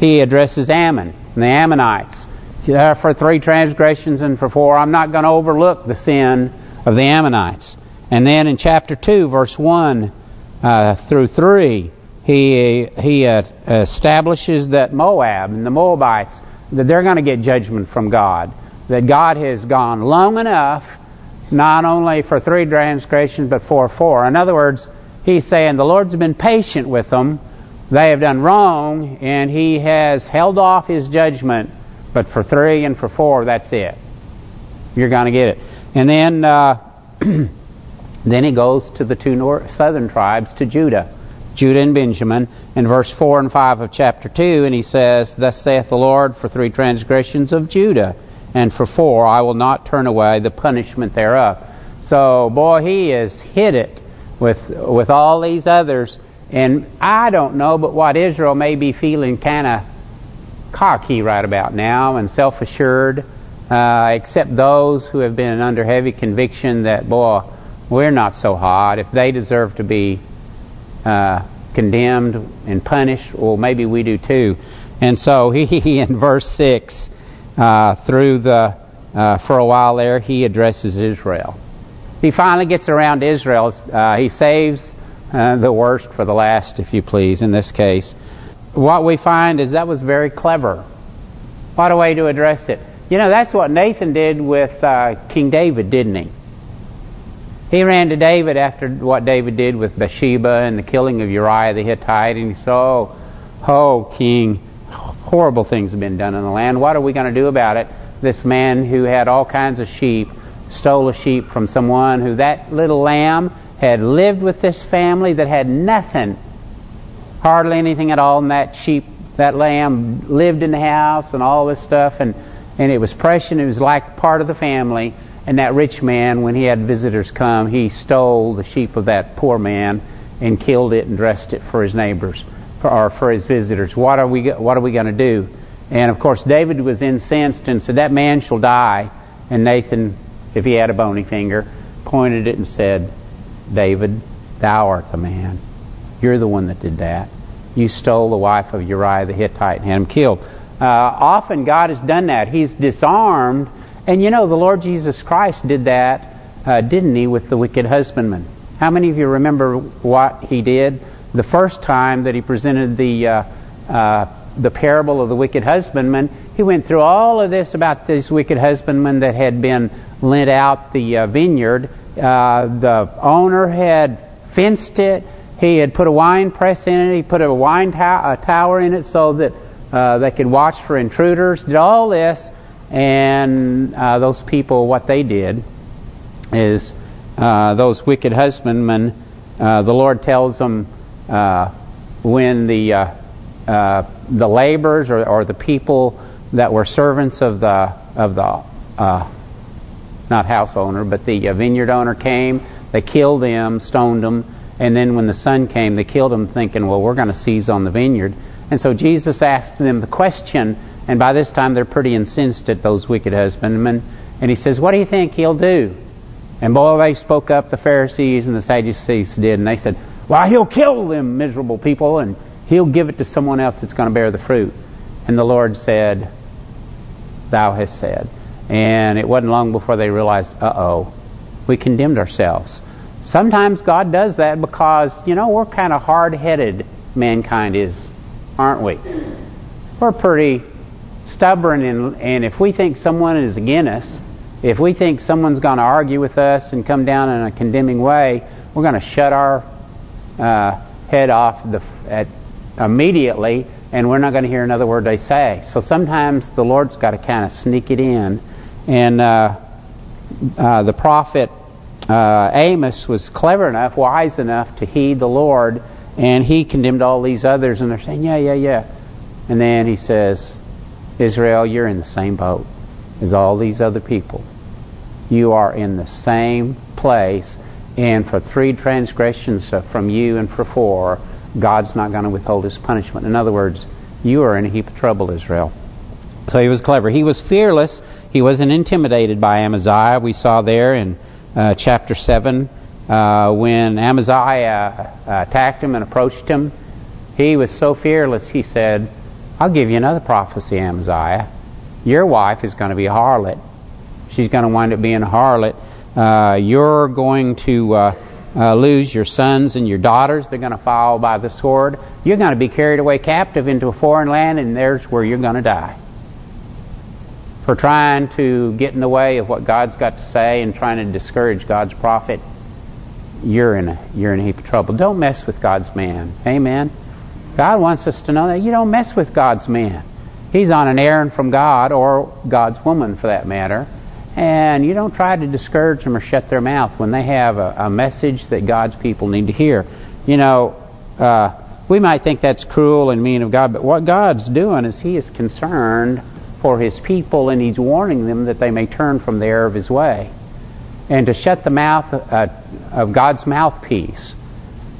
he addresses Ammon and the Ammonites. For three transgressions and for four, I'm not going to overlook the sin of the Ammonites. And then in chapter 2, verse 1 uh, through 3, he he uh, establishes that Moab and the Moabites, that they're going to get judgment from God. That God has gone long enough, not only for three transgressions, but for four. In other words, he's saying the Lord's been patient with them. They have done wrong, and he has held off his judgment. But for three and for four, that's it. You're going to get it. And then... Uh, Then he goes to the two north, southern tribes, to Judah, Judah and Benjamin, in verse 4 and 5 of chapter 2, and he says, Thus saith the Lord, for three transgressions of Judah, and for four I will not turn away the punishment thereof. So, boy, he has hit it with with all these others, and I don't know, but what Israel may be feeling kind of cocky right about now and self-assured, uh, except those who have been under heavy conviction that, boy, we're not so hot. If they deserve to be uh, condemned and punished, well, maybe we do too. And so he, in verse 6, uh, through the uh, for a while there, he addresses Israel. He finally gets around Israel. Uh, he saves uh, the worst for the last, if you please, in this case. What we find is that was very clever. What a way to address it. You know, that's what Nathan did with uh, King David, didn't he? He ran to David after what David did with Bathsheba and the killing of Uriah the Hittite, and he saw, oh, king, horrible things have been done in the land. What are we going to do about it? This man who had all kinds of sheep stole a sheep from someone who that little lamb had lived with this family that had nothing, hardly anything at all, and that sheep, that lamb lived in the house and all this stuff, and and it was precious, and it was like part of the family. And that rich man, when he had visitors come, he stole the sheep of that poor man and killed it and dressed it for his neighbors for, or for his visitors. What are we What are we going to do? And of course, David was incensed and said, "That man shall die." And Nathan, if he had a bony finger, pointed it and said, "David, thou art the man. You're the one that did that. You stole the wife of Uriah the Hittite and had him killed." Uh, often God has done that. He's disarmed and you know, the Lord Jesus Christ did that, uh, didn't he, with the wicked husbandman? How many of you remember what he did? The first time that he presented the uh, uh, the parable of the wicked husbandman, he went through all of this about this wicked husbandman that had been lent out the uh, vineyard. Uh, the owner had fenced it. He had put a wine press in it. He put a wine tower, a tower in it so that uh, they could watch for intruders. Did all this and uh, those people, what they did is uh, those wicked husbandmen, uh, the Lord tells them when the the laborers or, or, the people that were servants of the of the not house owner but the uh, vineyard owner came, they killed them, stoned them, and then when the sun came, they killed them, thinking, well, we're going to seize on the vineyard. And so Jesus asked them the question and by this time, they're pretty incensed at those wicked husbandmen. And he says, what do you think he'll do? And boy, they spoke up, the Pharisees and the Sadducees did. And they said, well, he'll kill them miserable people and he'll give it to someone else that's going to bear the fruit. And the Lord said, thou hast said. And it wasn't long before they realized, uh-oh, we condemned ourselves. Sometimes God does that because, you know, we're kind of hard-headed, mankind is, aren't we? We're pretty stubborn, and, and if we think someone is against us, if we think someone's going to argue with us and come down in a condemning way, we're going to shut our uh, head off the, at, immediately, and we're not going to hear another word they say. So sometimes the Lord's got to kind of sneak it in. And uh, uh, the prophet uh, Amos was clever enough, wise enough to heed the Lord, and he condemned all these others, and they're saying, yeah, yeah, yeah. And then he says, Israel, you're in the same boat as all these other people. You are in the same place, and for three transgressions from you and for four, God's not going to withhold His punishment. In other words, you are in a heap of trouble, Israel. So he was clever. He was fearless. He wasn't intimidated by Amaziah. We saw there in uh, chapter 7 uh, when Amaziah uh, attacked him and approached him. He was so fearless, he said, I'll give you another prophecy, Amaziah. Your wife is going to be a harlot. She's going to wind up being a harlot. Uh, you're going to uh, uh, lose your sons and your daughters. They're going to fall by the sword. You're going to be carried away captive into a foreign land, and there's where you're going to die. For trying to get in the way of what God's got to say and trying to discourage God's prophet, you're in a you're in a heap of trouble. Don't mess with God's man. Amen. God wants us to know that you don't mess with God's man. He's on an errand from God, or God's woman for that matter. And you don't try to discourage them or shut their mouth when they have a, a message that God's people need to hear. You know, uh, we might think that's cruel and mean of God, but what God's doing is He is concerned for His people, and He's warning them that they may turn from the error of His way. And to shut the mouth uh, of God's mouthpiece,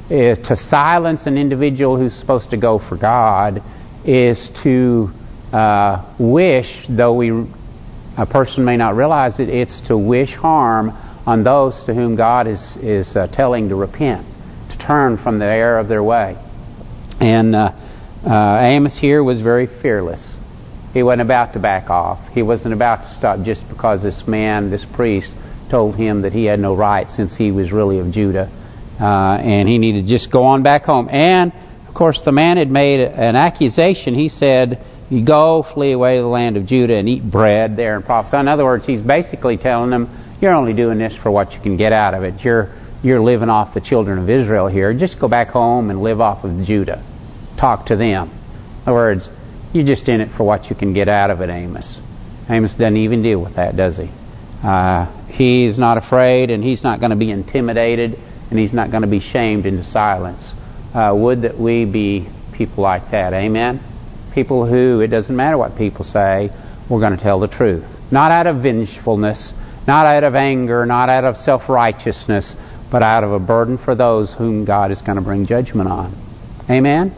uh, to silence an individual who's supposed to go for God, is to uh, wish, though we a person may not realize it, it's to wish harm on those to whom God is is uh, telling to repent, to turn from the error of their way. And uh, uh, Amos here was very fearless. He wasn't about to back off. He wasn't about to stop just because this man, this priest, told him that he had no right since he was really of Judah. Uh, and he needed to just go on back home. And, of course, the man had made an accusation. He said, you go, flee away to the land of Judah and eat bread there and prophesy. In other words, he's basically telling them, you're only doing this for what you can get out of it. You're you're living off the children of Israel here. Just go back home and live off of Judah. Talk to them. In other words, you're just in it for what you can get out of it, Amos. Amos doesn't even deal with that, does he? Uh, he's not afraid, and he's not going to be intimidated, and he's not going to be shamed into silence. Uh, would that we be people like that. Amen? People who, it doesn't matter what people say, we're going to tell the truth. Not out of vengefulness, not out of anger, not out of self-righteousness, but out of a burden for those whom God is going to bring judgment on. Amen?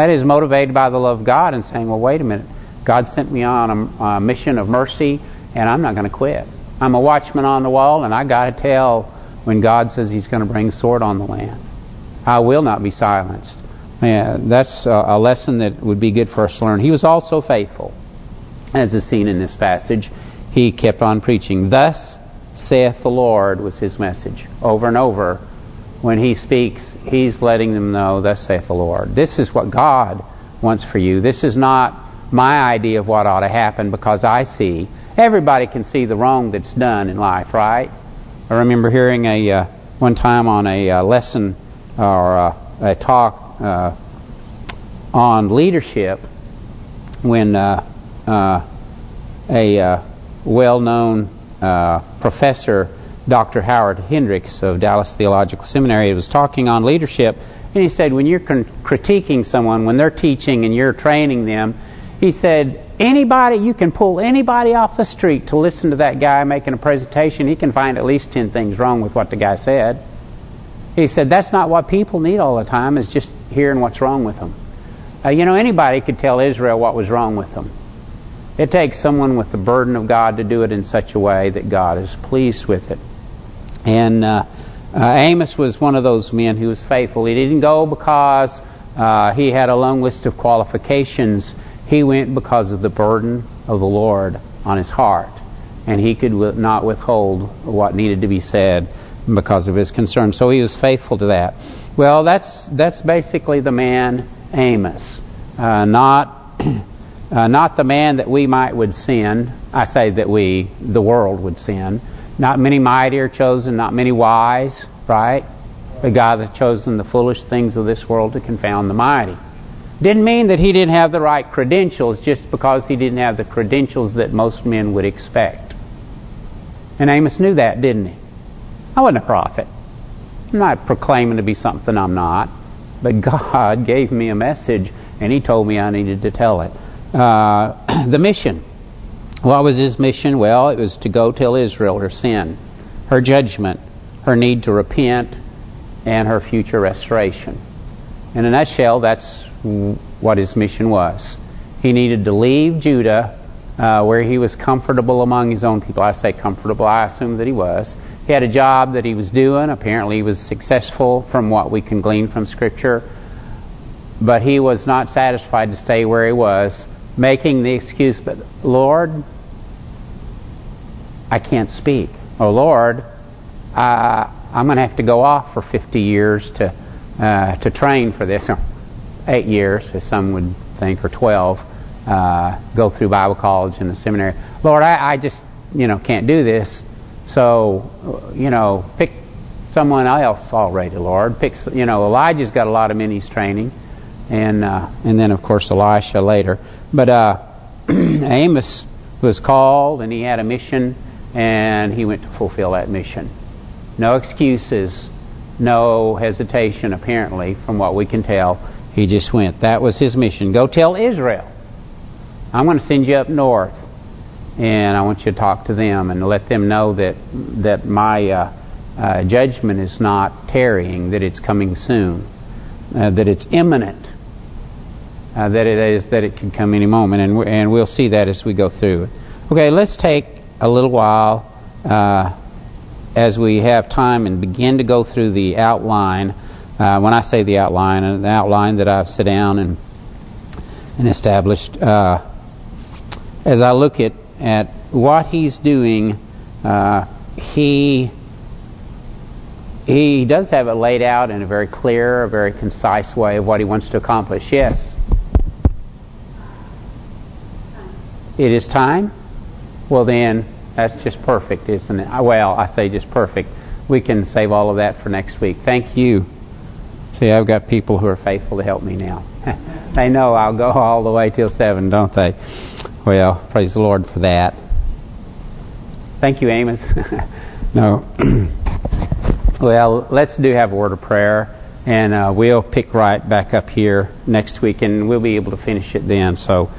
That is motivated by the love of God and saying, well, wait a minute. God sent me on a, a mission of mercy, and I'm not going to quit. I'm a watchman on the wall, and I got to tell when God says He's going to bring sword on the land. I will not be silenced. Man, that's a lesson that would be good for us to learn. He was also faithful, as is seen in this passage. He kept on preaching. Thus saith the Lord was his message. Over and over, when he speaks, he's letting them know, thus saith the Lord. This is what God wants for you. This is not my idea of what ought to happen because I see. Everybody can see the wrong that's done in life, right? I remember hearing a uh, one time on a uh, lesson or uh, a talk uh, on leadership when uh, uh, a well-known professor, Dr. Howard Hendricks of Dallas Theological Seminary, was talking on leadership, and he said when you're critiquing someone, when they're teaching and you're training them, he said, anybody, you can pull anybody off the street to listen to that guy making a presentation. He can find at least 10 things wrong with what the guy said. He said that's not what people need all the time, is just hearing what's wrong with them. Uh, you know, anybody could tell Israel what was wrong with them. It takes someone with the burden of God to do it in such a way that God is pleased with it. And uh, uh, Amos was one of those men who was faithful. He didn't go because uh, he had a long list of qualifications. He went because of the burden of the Lord on his heart. And he could not withhold what needed to be said because of his concern. So he was faithful to that. Well, that's that's basically the man Amos, uh, not uh, not the man that we might would sin. I say that we, the world, would sin. Not many mighty are chosen, not many wise, right? But God has chosen the foolish things of this world to confound the mighty. Didn't mean that he didn't have the right credentials just because he didn't have the credentials that most men would expect. And Amos knew that, didn't he? I wasn't a prophet. I'm not proclaiming to be something I'm not. But God gave me a message, and He told me I needed to tell it. Uh, the mission. What was His mission? Well, it was to go tell Israel her sin, her judgment, her need to repent, and her future restoration. In a nutshell, that's what His mission was. He needed to leave Judah, uh, where he was comfortable among his own people. I say comfortable, I assume that he was. He had a job that he was doing. Apparently he was successful from what we can glean from Scripture. but he was not satisfied to stay where he was, making the excuse, but Lord, I can't speak. Oh Lord, uh, I'm going to have to go off for 50 years to uh, to train for this. Eight years, as some would think, or 12. Uh, go through Bible college and the seminary. Lord, I, I just, you know, can't do this. So, you know, pick someone else already, Lord. Pick, you know, Elijah's got a lot of minis training, and uh, and then of course Elisha later. But uh, Amos was called, and he had a mission, and he went to fulfill that mission. No excuses, no hesitation, apparently, from what we can tell. He just went. That was his mission. Go tell Israel. I'm going to send you up north, and I want you to talk to them and let them know that that my uh, uh, judgment is not tarrying, that it's coming soon, uh, that it's imminent, uh, that it is that it can come any moment, and and we'll see that as we go through. Okay, let's take a little while uh, as we have time and begin to go through the outline. Uh, when I say the outline, an outline that I've set down and and established as I look at at what he's doing, uh, he he does have it laid out in a very clear, a very concise way of what he wants to accomplish. Yes. It is time? Well then, that's just perfect, isn't it? Well, I say just perfect. We can save all of that for next week. Thank you. See, I've got people who are faithful to help me now. they know I'll go all the way till 7, don't they? Well, praise the Lord for that. Thank you, Amos. no. well, let's do have a word of prayer, and uh, we'll pick right back up here next week, and we'll be able to finish it then. So.